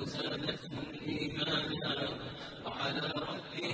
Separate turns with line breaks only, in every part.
وسلم إيمانا وعلى ربه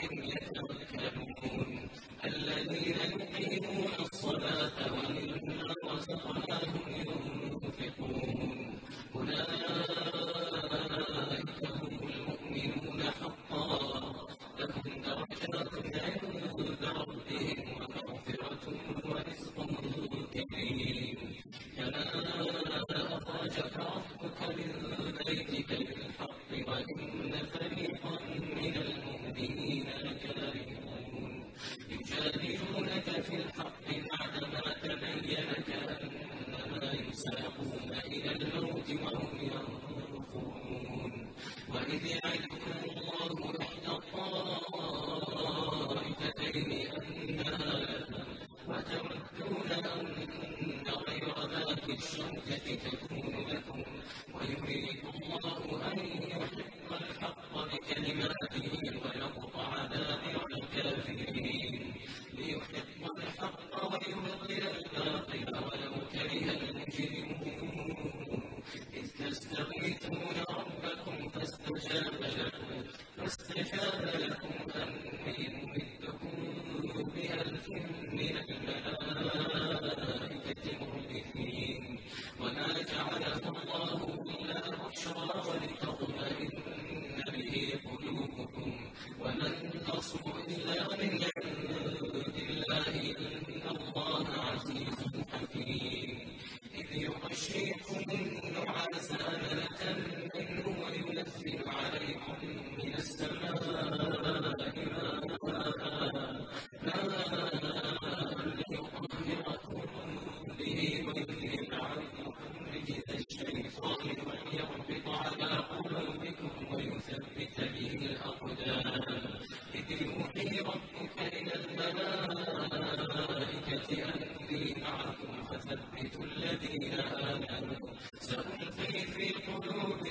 سألقي في قلوب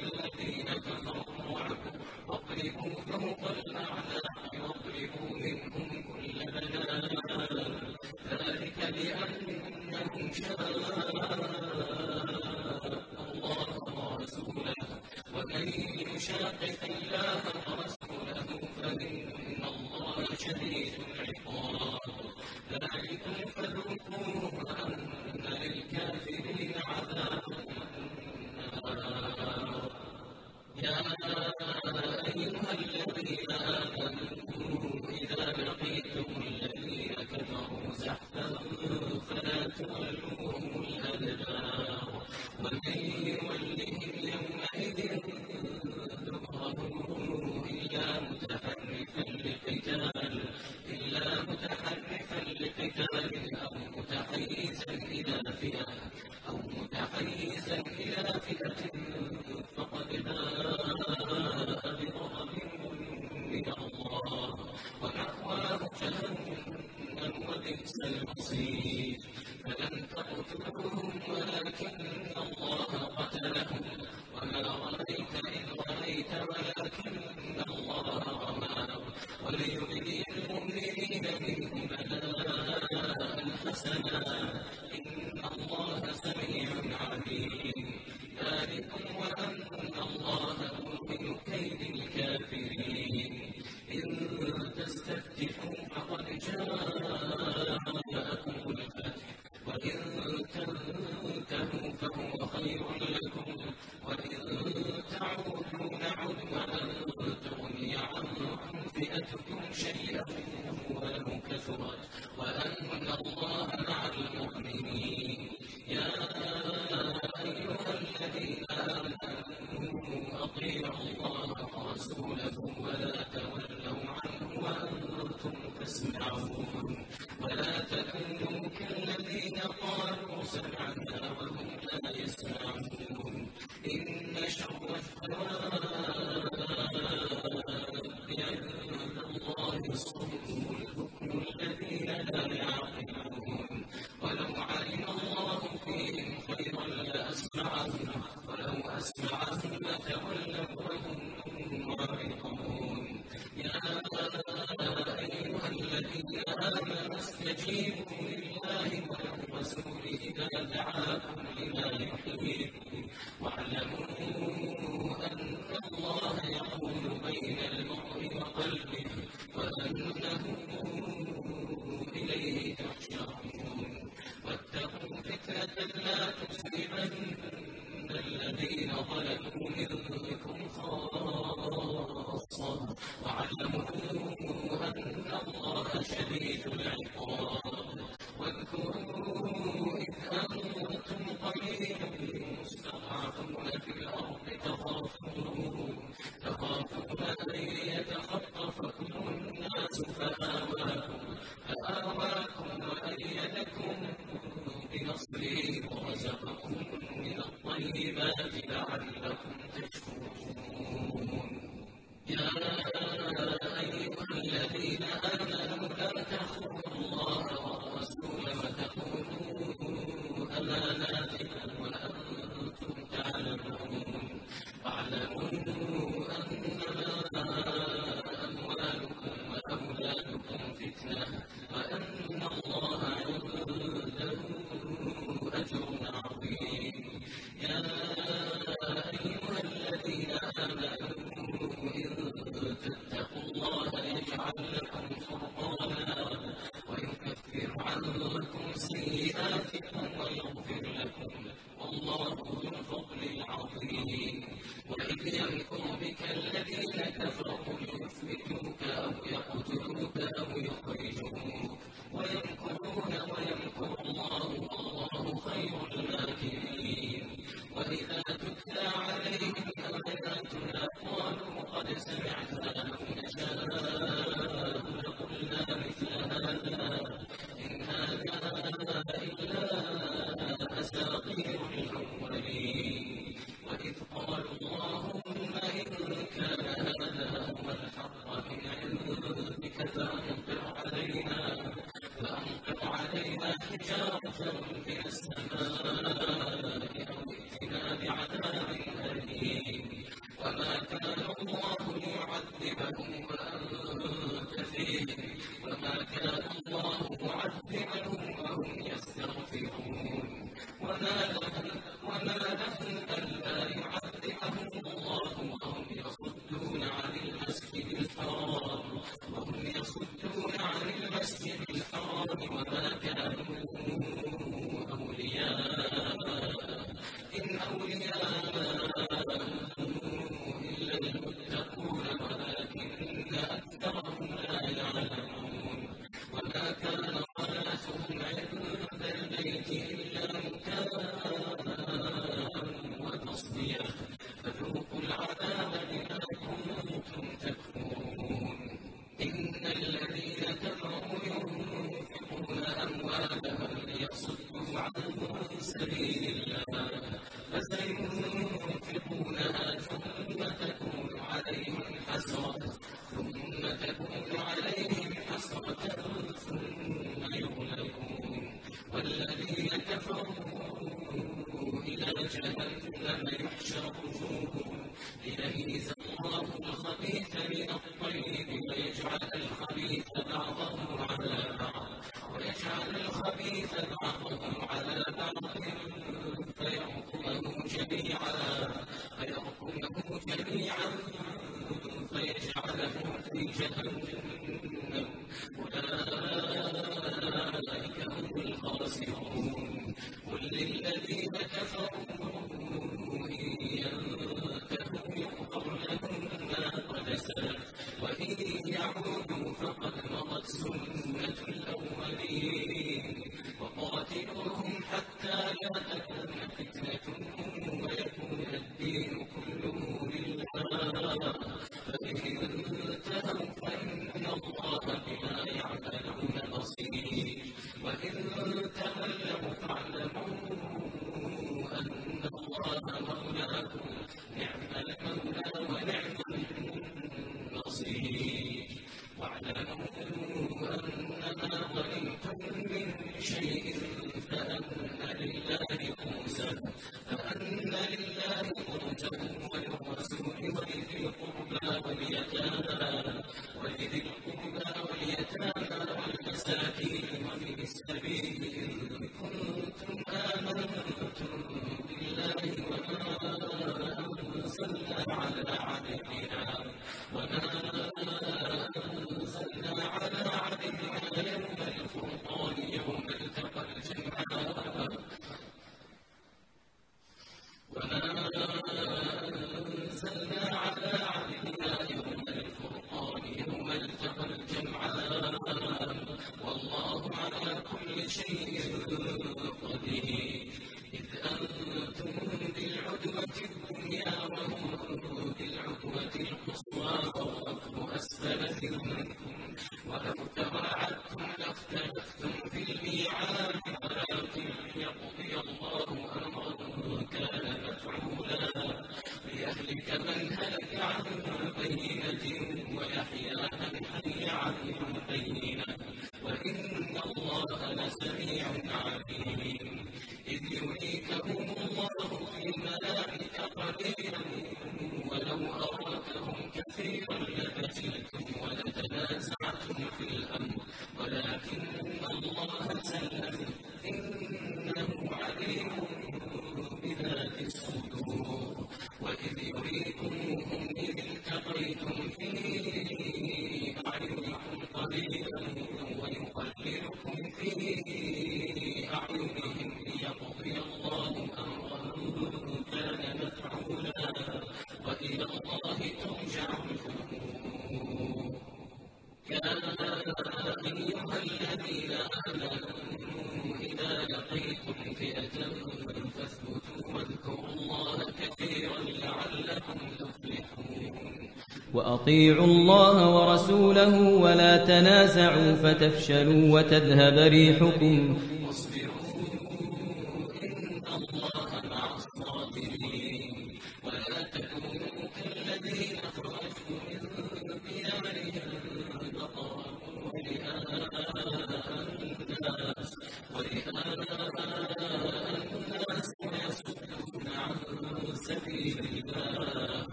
ولا تكونوا كالذين قالوا سمعنا فاستجيبوا عذابا يصده عن سبيل الله. region وَاعْلَمُوا أَنَّ وأطيعوا الله ورسوله ولا تنازعوا فتفشلوا وتذهب ريحكم.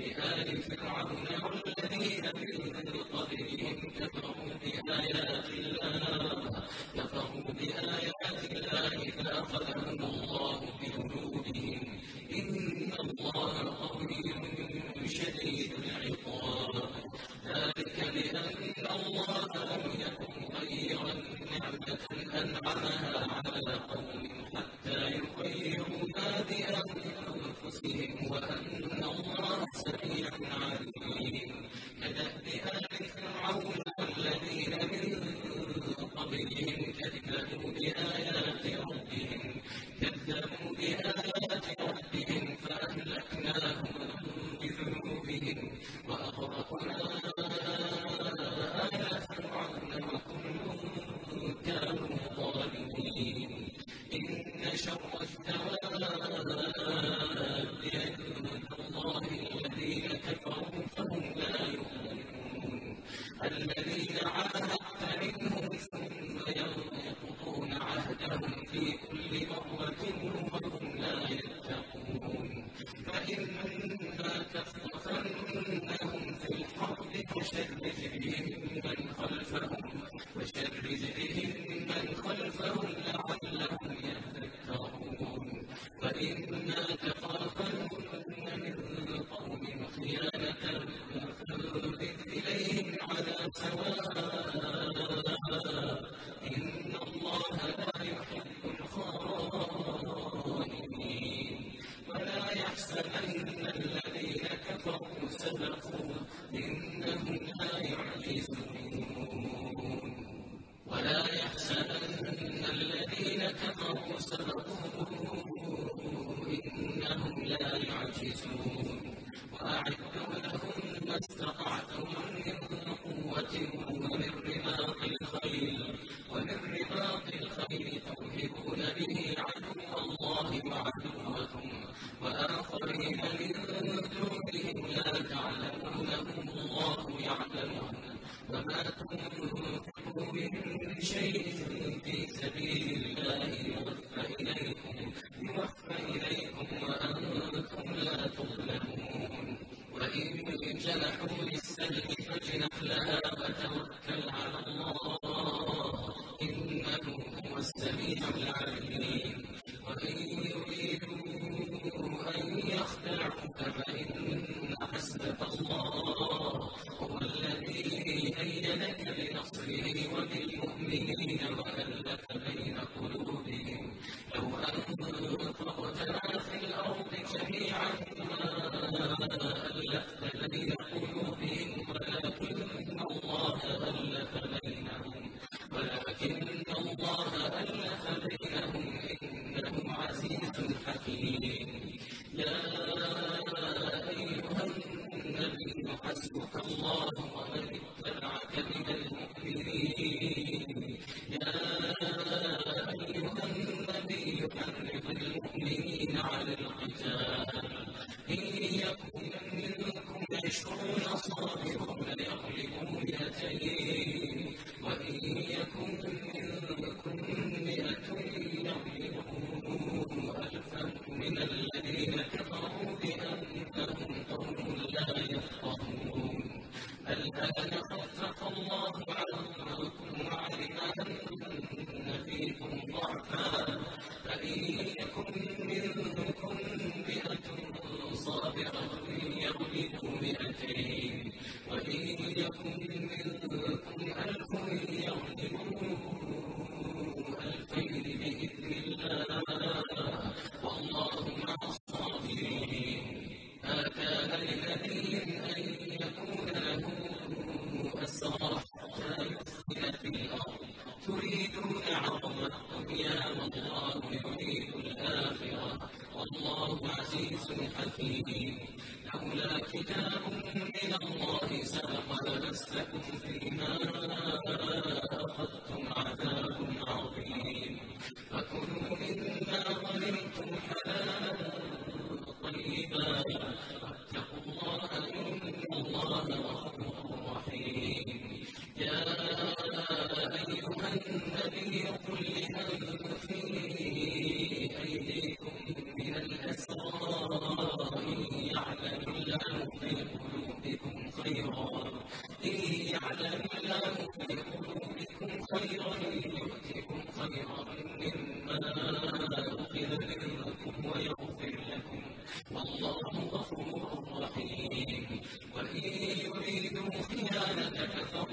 الذين
فإنما تثقفنهم في الحرب فشرد بهم. سمحوا للسلم فجنح لها وتوكل خلق نفسا فيما والله غفور رحيم. وإن يريدوا خيانتك فهم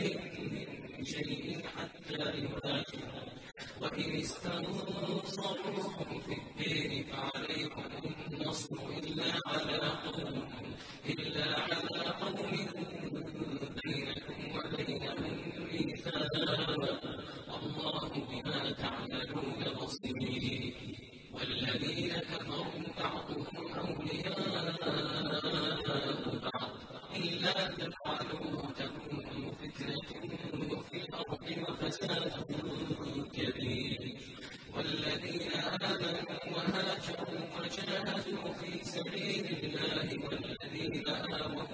Amen. في سبيل الله والذين آمنوا.